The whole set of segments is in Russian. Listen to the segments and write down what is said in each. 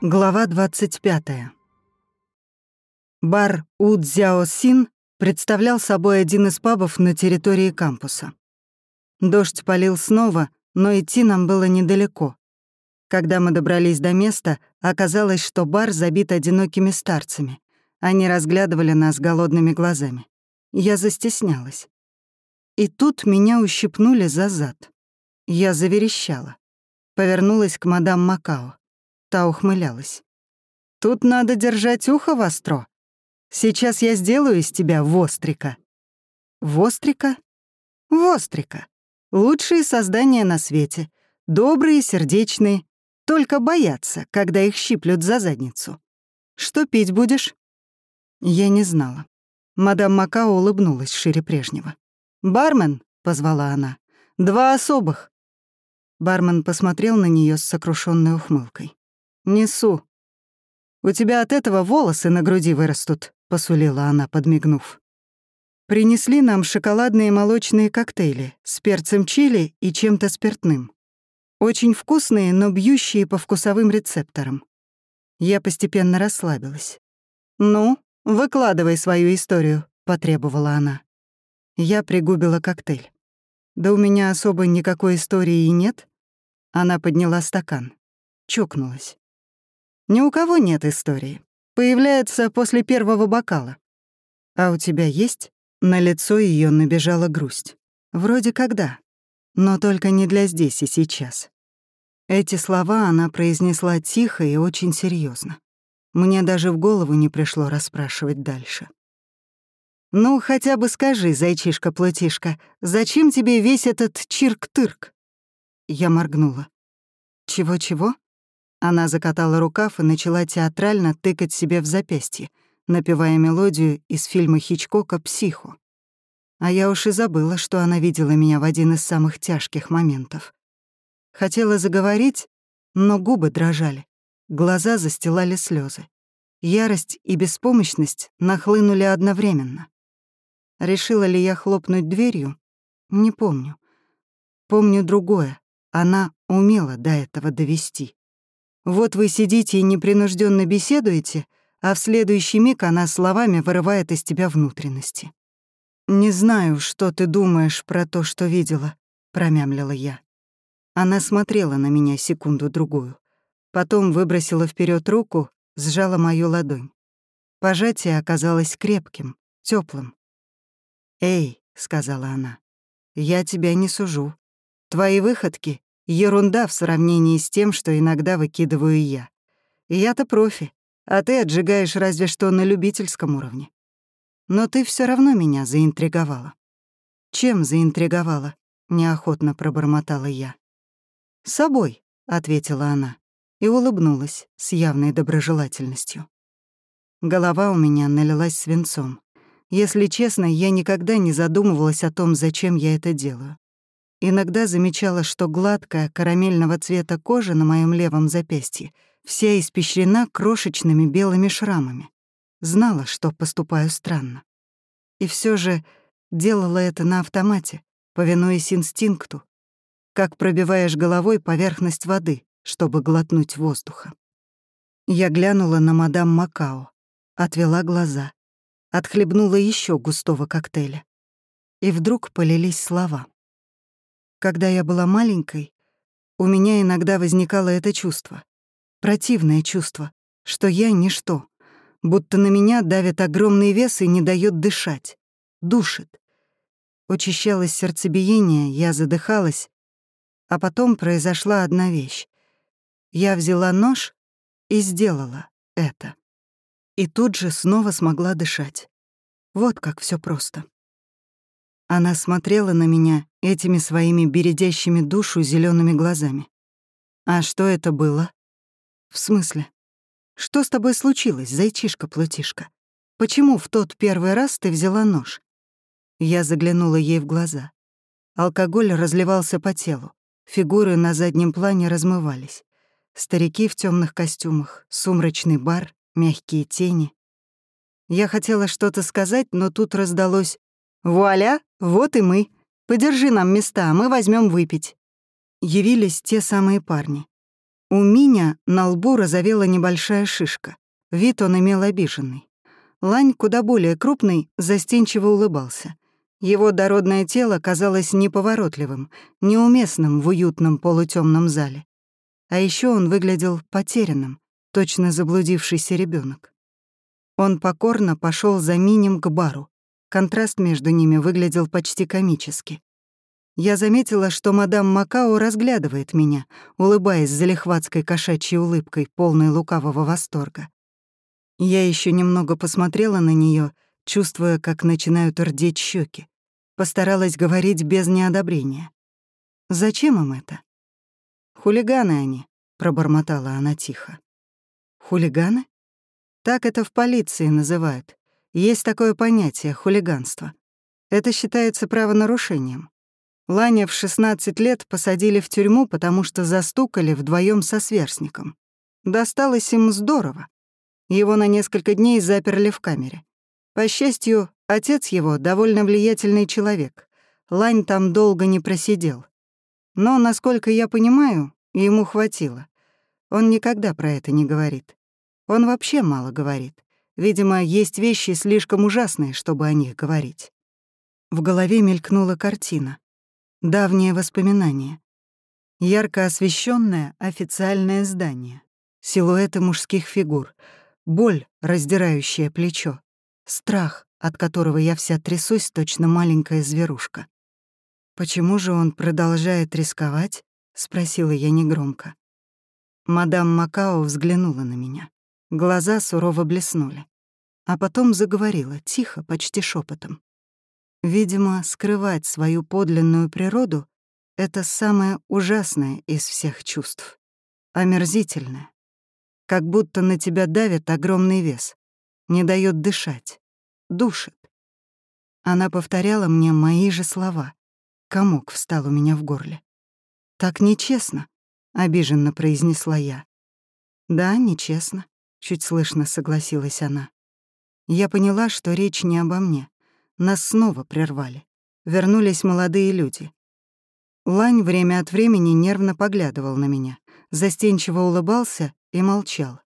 Глава 25. Бар Удзяо Син представлял собой один из пабов на территории кампуса. Дождь полил снова, но идти нам было недалеко. Когда мы добрались до места, оказалось, что бар забит одинокими старцами. Они разглядывали нас голодными глазами. Я застеснялась. И тут меня ущипнули за зад. Я заверещала. Повернулась к мадам Макао. Та ухмылялась. «Тут надо держать ухо востро. Сейчас я сделаю из тебя вострика». «Вострика?» «Вострика. Лучшие создания на свете. Добрые, сердечные. Только боятся, когда их щиплют за задницу. Что пить будешь?» Я не знала. Мадам Макао улыбнулась шире прежнего. «Бармен», — позвала она, — «два особых». Бармен посмотрел на нее с сокрушенной ухмылкой. «Несу». «У тебя от этого волосы на груди вырастут», — посулила она, подмигнув. Принесли нам шоколадные молочные коктейли с перцем чили и чем-то спиртным. Очень вкусные, но бьющие по вкусовым рецепторам. Я постепенно расслабилась. «Ну, выкладывай свою историю», — потребовала она. Я пригубила коктейль. «Да у меня особо никакой истории и нет». Она подняла стакан. Чокнулась. Ни у кого нет истории. Появляется после первого бокала. А у тебя есть? На лицо ее набежала грусть. Вроде когда. Но только не для здесь и сейчас. Эти слова она произнесла тихо и очень серьезно. Мне даже в голову не пришло расспрашивать дальше. «Ну, хотя бы скажи, зайчишка-плотишка, зачем тебе весь этот чирк-тырк?» Я моргнула. «Чего-чего?» Она закатала рукав и начала театрально тыкать себе в запястье, напевая мелодию из фильма Хичкока «Психо». А я уж и забыла, что она видела меня в один из самых тяжких моментов. Хотела заговорить, но губы дрожали, глаза застилали слезы. Ярость и беспомощность нахлынули одновременно. Решила ли я хлопнуть дверью? Не помню. Помню другое. Она умела до этого довести. Вот вы сидите и непринужденно беседуете, а в следующий миг она словами вырывает из тебя внутренности. «Не знаю, что ты думаешь про то, что видела», — промямлила я. Она смотрела на меня секунду-другую. Потом выбросила вперед руку, сжала мою ладонь. Пожатие оказалось крепким, теплым. «Эй», — сказала она, — «я тебя не сужу. Твои выходки Ерунда в сравнении с тем, что иногда выкидываю я. Я-то профи, а ты отжигаешь разве что на любительском уровне. Но ты все равно меня заинтриговала. Чем заинтриговала? Неохотно пробормотала я. «Собой», — ответила она и улыбнулась с явной доброжелательностью. Голова у меня налилась свинцом. Если честно, я никогда не задумывалась о том, зачем я это делаю. Иногда замечала, что гладкая карамельного цвета кожа на моем левом запястье вся испещрена крошечными белыми шрамами. Знала, что поступаю странно. И все же делала это на автомате, повинуясь инстинкту, как пробиваешь головой поверхность воды, чтобы глотнуть воздуха. Я глянула на мадам Макао, отвела глаза, отхлебнула еще густого коктейля. И вдруг полились слова. Когда я была маленькой, у меня иногда возникало это чувство. Противное чувство, что я — ничто, будто на меня давит огромный вес и не дает дышать, душит. Учащалось сердцебиение, я задыхалась, а потом произошла одна вещь. Я взяла нож и сделала это. И тут же снова смогла дышать. Вот как все просто. Она смотрела на меня этими своими бередящими душу зелеными глазами. «А что это было?» «В смысле? Что с тобой случилось, зайчишка-плутишка? Почему в тот первый раз ты взяла нож?» Я заглянула ей в глаза. Алкоголь разливался по телу. Фигуры на заднем плане размывались. Старики в темных костюмах, сумрачный бар, мягкие тени. Я хотела что-то сказать, но тут раздалось «Вуаля, вот и мы. Подержи нам места, мы возьмем выпить». Явились те самые парни. У меня на лбу разовела небольшая шишка. Вид он имел обиженный. Лань, куда более крупный, застенчиво улыбался. Его дородное тело казалось неповоротливым, неуместным в уютном полутемном зале. А еще он выглядел потерянным, точно заблудившийся ребенок. Он покорно пошел за Минем к бару. Контраст между ними выглядел почти комически. Я заметила, что мадам Макао разглядывает меня, улыбаясь залихватской кошачьей улыбкой, полной лукавого восторга. Я еще немного посмотрела на нее, чувствуя, как начинают рдеть щеки. Постаралась говорить без неодобрения. «Зачем им это?» «Хулиганы они», — пробормотала она тихо. «Хулиганы?» Так это в полиции называют. Есть такое понятие — хулиганство. Это считается правонарушением. Ланя в 16 лет посадили в тюрьму, потому что застукали вдвоем со сверстником. Досталось им здорово. Его на несколько дней заперли в камере. По счастью, отец его довольно влиятельный человек. Лань там долго не просидел. Но, насколько я понимаю, ему хватило. Он никогда про это не говорит. Он вообще мало говорит. Видимо, есть вещи слишком ужасные, чтобы о них говорить. В голове мелькнула картина. Давнее воспоминание. Ярко освещенное официальное здание. Силуэты мужских фигур — боль, раздирающая плечо, страх, от которого я вся трясусь, точно маленькая зверушка. «Почему же он продолжает рисковать?» — спросила я негромко. Мадам Макао взглянула на меня. Глаза сурово блеснули. А потом заговорила, тихо, почти шепотом. Видимо, скрывать свою подлинную природу — это самое ужасное из всех чувств. Омерзительное, как будто на тебя давит огромный вес, не дает дышать, душит. Она повторяла мне мои же слова. Комок встал у меня в горле. «Так нечестно», — обиженно произнесла я. «Да, нечестно», — чуть слышно согласилась она. Я поняла, что речь не обо мне. Нас снова прервали. Вернулись молодые люди. Лань время от времени нервно поглядывал на меня, застенчиво улыбался и молчал.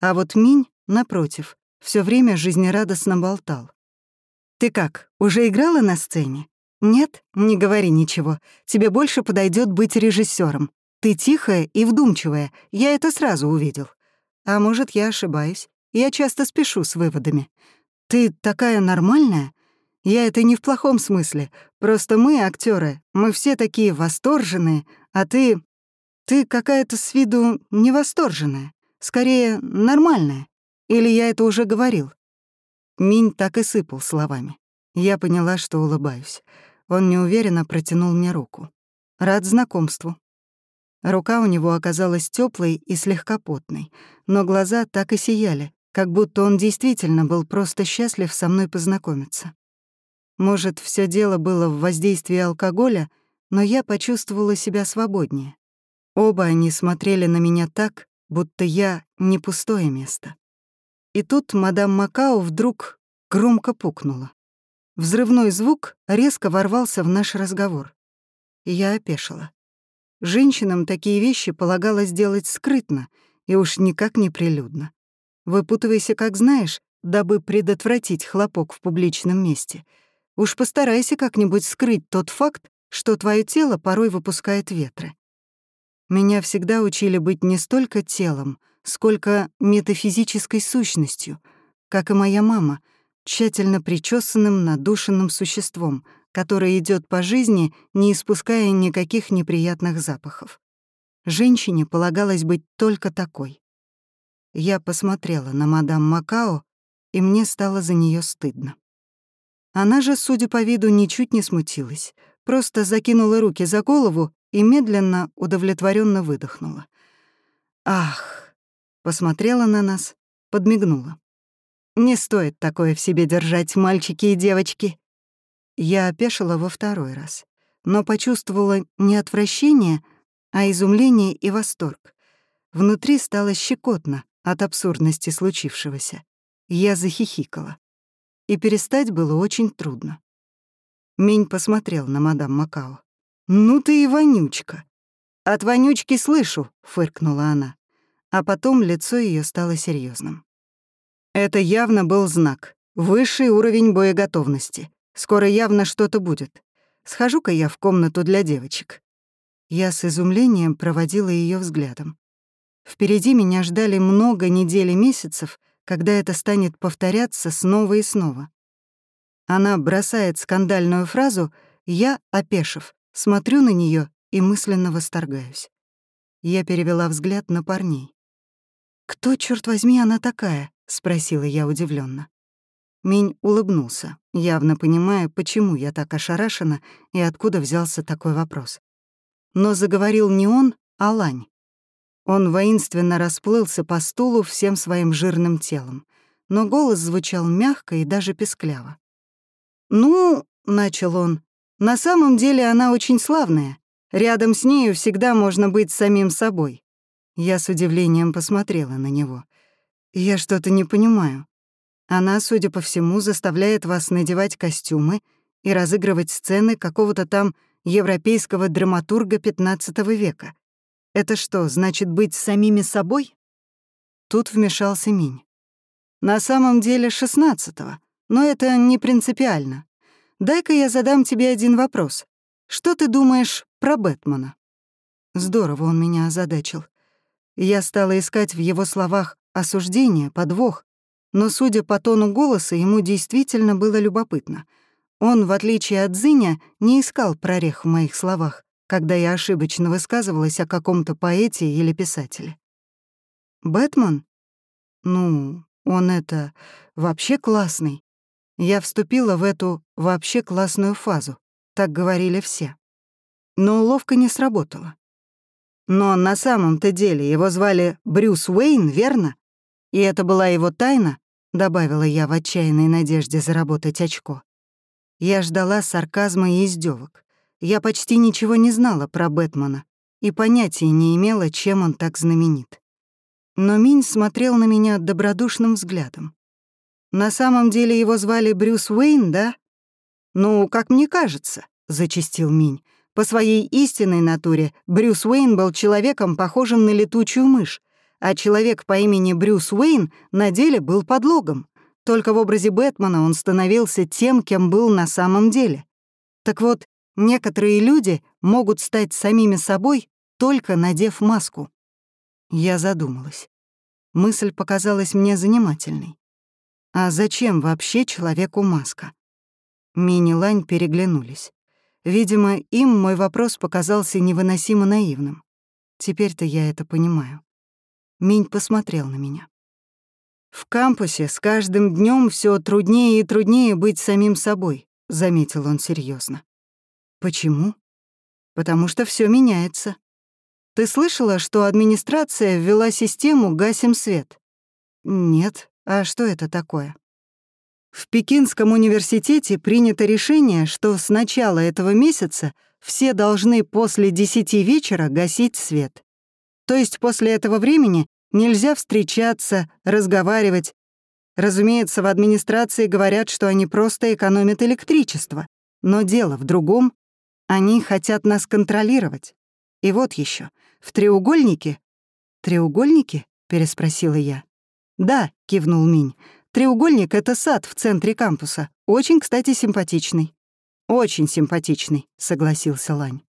А вот Минь, напротив, все время жизнерадостно болтал. «Ты как, уже играла на сцене?» «Нет, не говори ничего. Тебе больше подойдет быть режиссером. Ты тихая и вдумчивая, я это сразу увидел. А может, я ошибаюсь. Я часто спешу с выводами. Ты такая нормальная. Я это не в плохом смысле. Просто мы, актеры, мы все такие восторженные, а ты... Ты какая-то с виду невосторженная, скорее нормальная. Или я это уже говорил?» Минь так и сыпал словами. Я поняла, что улыбаюсь. Он неуверенно протянул мне руку. «Рад знакомству». Рука у него оказалась теплой и слегка потной, но глаза так и сияли, как будто он действительно был просто счастлив со мной познакомиться. Может, все дело было в воздействии алкоголя, но я почувствовала себя свободнее. Оба они смотрели на меня так, будто я не пустое место. И тут мадам Макао вдруг громко пукнула. Взрывной звук резко ворвался в наш разговор. И я опешила. Женщинам такие вещи полагалось делать скрытно и уж никак не прилюдно. Выпутывайся как знаешь, дабы предотвратить хлопок в публичном месте. Уж постарайся как-нибудь скрыть тот факт, что твое тело порой выпускает ветры. Меня всегда учили быть не столько телом, сколько метафизической сущностью, как и моя мама, тщательно причесанным, надушенным существом, которое идет по жизни, не испуская никаких неприятных запахов. Женщине полагалось быть только такой. Я посмотрела на мадам Макао, и мне стало за нее стыдно. Она же, судя по виду, ничуть не смутилась, просто закинула руки за голову и медленно, удовлетворенно выдохнула. «Ах!» — посмотрела на нас, подмигнула. «Не стоит такое в себе держать, мальчики и девочки!» Я опешила во второй раз, но почувствовала не отвращение, а изумление и восторг. Внутри стало щекотно от абсурдности случившегося. Я захихикала. и перестать было очень трудно. Минь посмотрел на мадам Макао. «Ну ты и вонючка!» «От вонючки слышу», — фыркнула она. А потом лицо ее стало серьезным. Это явно был знак. Высший уровень боеготовности. Скоро явно что-то будет. Схожу-ка я в комнату для девочек. Я с изумлением проводила ее взглядом. Впереди меня ждали много недель и месяцев, когда это станет повторяться снова и снова. Она бросает скандальную фразу, я, опешив, смотрю на нее и мысленно восторгаюсь. Я перевела взгляд на парней. «Кто, черт возьми, она такая?» — спросила я удивленно. Минь улыбнулся, явно понимая, почему я так ошарашена и откуда взялся такой вопрос. Но заговорил не он, а Лань. Он воинственно расплылся по стулу всем своим жирным телом, но голос звучал мягко и даже пескляво. «Ну, — начал он, — на самом деле она очень славная. Рядом с нею всегда можно быть самим собой». Я с удивлением посмотрела на него. «Я что-то не понимаю. Она, судя по всему, заставляет вас надевать костюмы и разыгрывать сцены какого-то там европейского драматурга XV века. Это что, значит быть самими собой? Тут вмешался Минь. На самом деле шестнадцатого, но это не принципиально. Дай-ка я задам тебе один вопрос. Что ты думаешь про Бэтмена? Здорово он меня озадачил. Я стала искать в его словах осуждение, подвох, но, судя по тону голоса, ему действительно было любопытно. Он, в отличие от Зыня, не искал прорех в моих словах когда я ошибочно высказывалась о каком-то поэте или писателе. Бэтмен? Ну, он это вообще классный. Я вступила в эту вообще классную фазу, так говорили все. Но уловка не сработала. Но на самом-то деле его звали Брюс Уэйн, верно? И это была его тайна, добавила я в отчаянной надежде заработать очко. Я ждала сарказма и издевок. Я почти ничего не знала про Бэтмена и понятия не имела, чем он так знаменит. Но Минь смотрел на меня добродушным взглядом. «На самом деле его звали Брюс Уэйн, да?» «Ну, как мне кажется», — зачастил Минь. «По своей истинной натуре Брюс Уэйн был человеком, похожим на летучую мышь, а человек по имени Брюс Уэйн на деле был подлогом. Только в образе Бэтмена он становился тем, кем был на самом деле. Так вот, Некоторые люди могут стать самими собой, только надев маску. Я задумалась. Мысль показалась мне занимательной. А зачем вообще человеку маска? Мини Лань переглянулись. Видимо, им мой вопрос показался невыносимо наивным. Теперь-то я это понимаю. Минь посмотрел на меня. «В кампусе с каждым днем все труднее и труднее быть самим собой», — заметил он серьезно. Почему? Потому что все меняется. Ты слышала, что администрация ввела систему «Гасим свет»? Нет. А что это такое? В Пекинском университете принято решение, что с начала этого месяца все должны после 10 вечера гасить свет. То есть после этого времени нельзя встречаться, разговаривать. Разумеется, в администрации говорят, что они просто экономят электричество. Но дело в другом. Они хотят нас контролировать. И вот еще, в треугольнике... «Треугольники?» — переспросила я. «Да», — кивнул Минь. «Треугольник — это сад в центре кампуса. Очень, кстати, симпатичный». «Очень симпатичный», — согласился Лань.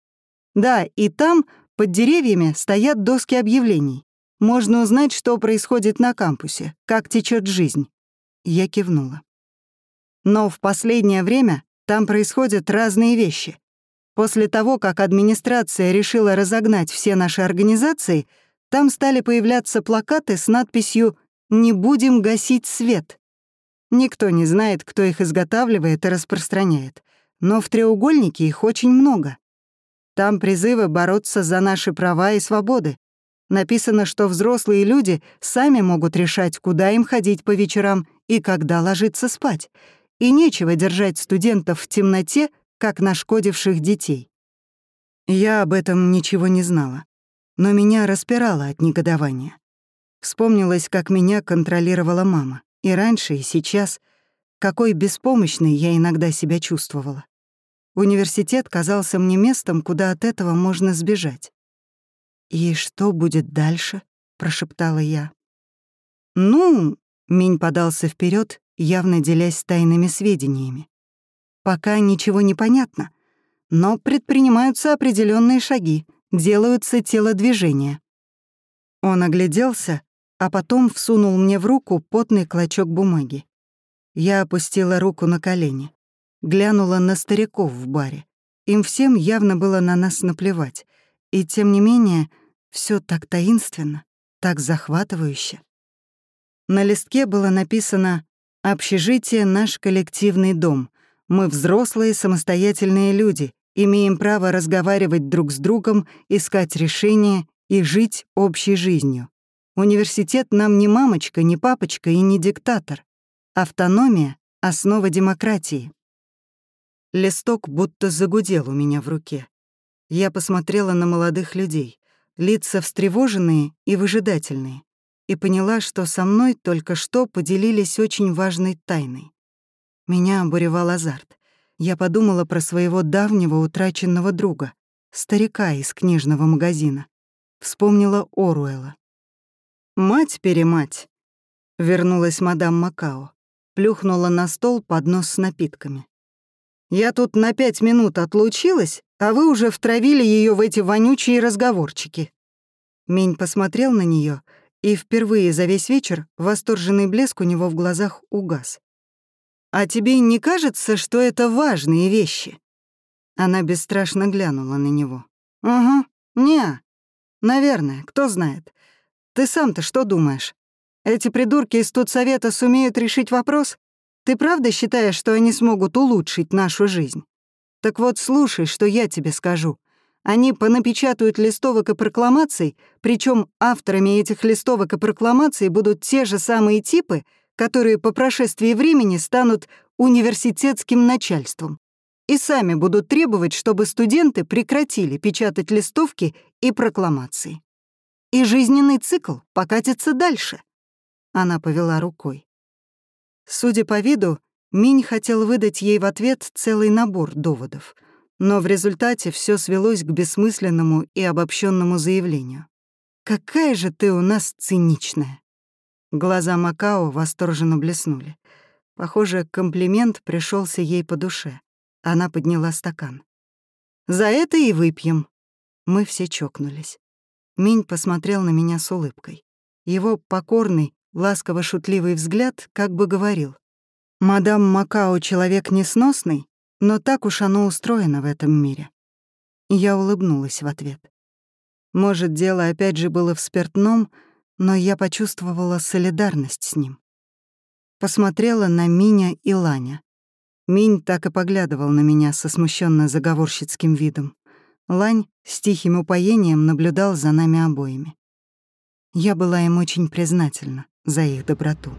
«Да, и там, под деревьями, стоят доски объявлений. Можно узнать, что происходит на кампусе, как течет жизнь». Я кивнула. Но в последнее время там происходят разные вещи. После того, как администрация решила разогнать все наши организации, там стали появляться плакаты с надписью «Не будем гасить свет». Никто не знает, кто их изготавливает и распространяет, но в треугольнике их очень много. Там призывы бороться за наши права и свободы. Написано, что взрослые люди сами могут решать, куда им ходить по вечерам и когда ложиться спать. И нечего держать студентов в темноте как нашкодивших детей. Я об этом ничего не знала, но меня распирало от негодования. Вспомнилось, как меня контролировала мама, и раньше, и сейчас, какой беспомощной я иногда себя чувствовала. Университет казался мне местом, куда от этого можно сбежать. «И что будет дальше?» — прошептала я. «Ну...» — Минь подался вперед, явно делясь тайными сведениями. «Пока ничего не понятно, но предпринимаются определенные шаги, делаются телодвижения». Он огляделся, а потом всунул мне в руку потный клочок бумаги. Я опустила руку на колени, глянула на стариков в баре. Им всем явно было на нас наплевать, и тем не менее все так таинственно, так захватывающе. На листке было написано «Общежитие — наш коллективный дом. Мы взрослые самостоятельные люди, имеем право разговаривать друг с другом, искать решения и жить общей жизнью. Университет нам не мамочка, не папочка и не диктатор. Автономия — основа демократии. Листок будто загудел у меня в руке. Я посмотрела на молодых людей, лица встревоженные и выжидательные, и поняла, что со мной только что поделились очень важной тайной. Меня обуревал азарт. Я подумала про своего давнего утраченного друга, старика из книжного магазина. Вспомнила Оруэлла. «Мать-перемать», — вернулась мадам Макао, плюхнула на стол поднос с напитками. «Я тут на пять минут отлучилась, а вы уже втравили ее в эти вонючие разговорчики». Минь посмотрел на нее, и впервые за весь вечер восторженный блеск у него в глазах угас. «А тебе не кажется, что это важные вещи?» Она бесстрашно глянула на него. «Угу, не, наверное, кто знает. Ты сам-то что думаешь? Эти придурки из студсовета сумеют решить вопрос? Ты правда считаешь, что они смогут улучшить нашу жизнь? Так вот, слушай, что я тебе скажу. Они понапечатают листовок и прокламаций, причем авторами этих листовок и прокламаций будут те же самые типы, которые по прошествии времени станут университетским начальством. И сами будут требовать, чтобы студенты прекратили печатать листовки и прокламации и жизненный цикл покатится дальше. Она повела рукой. Судя по виду, Минь хотел выдать ей в ответ целый набор доводов, но в результате все свелось к бессмысленному и обобщенному заявлению. «Какая же ты у нас циничная!» Глаза Макао восторженно блеснули. Похоже, комплимент пришелся ей по душе. Она подняла стакан. «За это и выпьем». Мы все чокнулись. Минь посмотрел на меня с улыбкой. Его покорный, ласково-шутливый взгляд как бы говорил. «Мадам Макао человек несносный, но так уж оно устроено в этом мире». Я улыбнулась в ответ. Может, дело опять же было в спиртном, но я почувствовала солидарность с ним. Посмотрела на Миня и Ланя. Минь так и поглядывал на меня со смущенно заговорщицким видом. Лань с тихим упоением наблюдал за нами обоими. Я была им очень признательна за их доброту.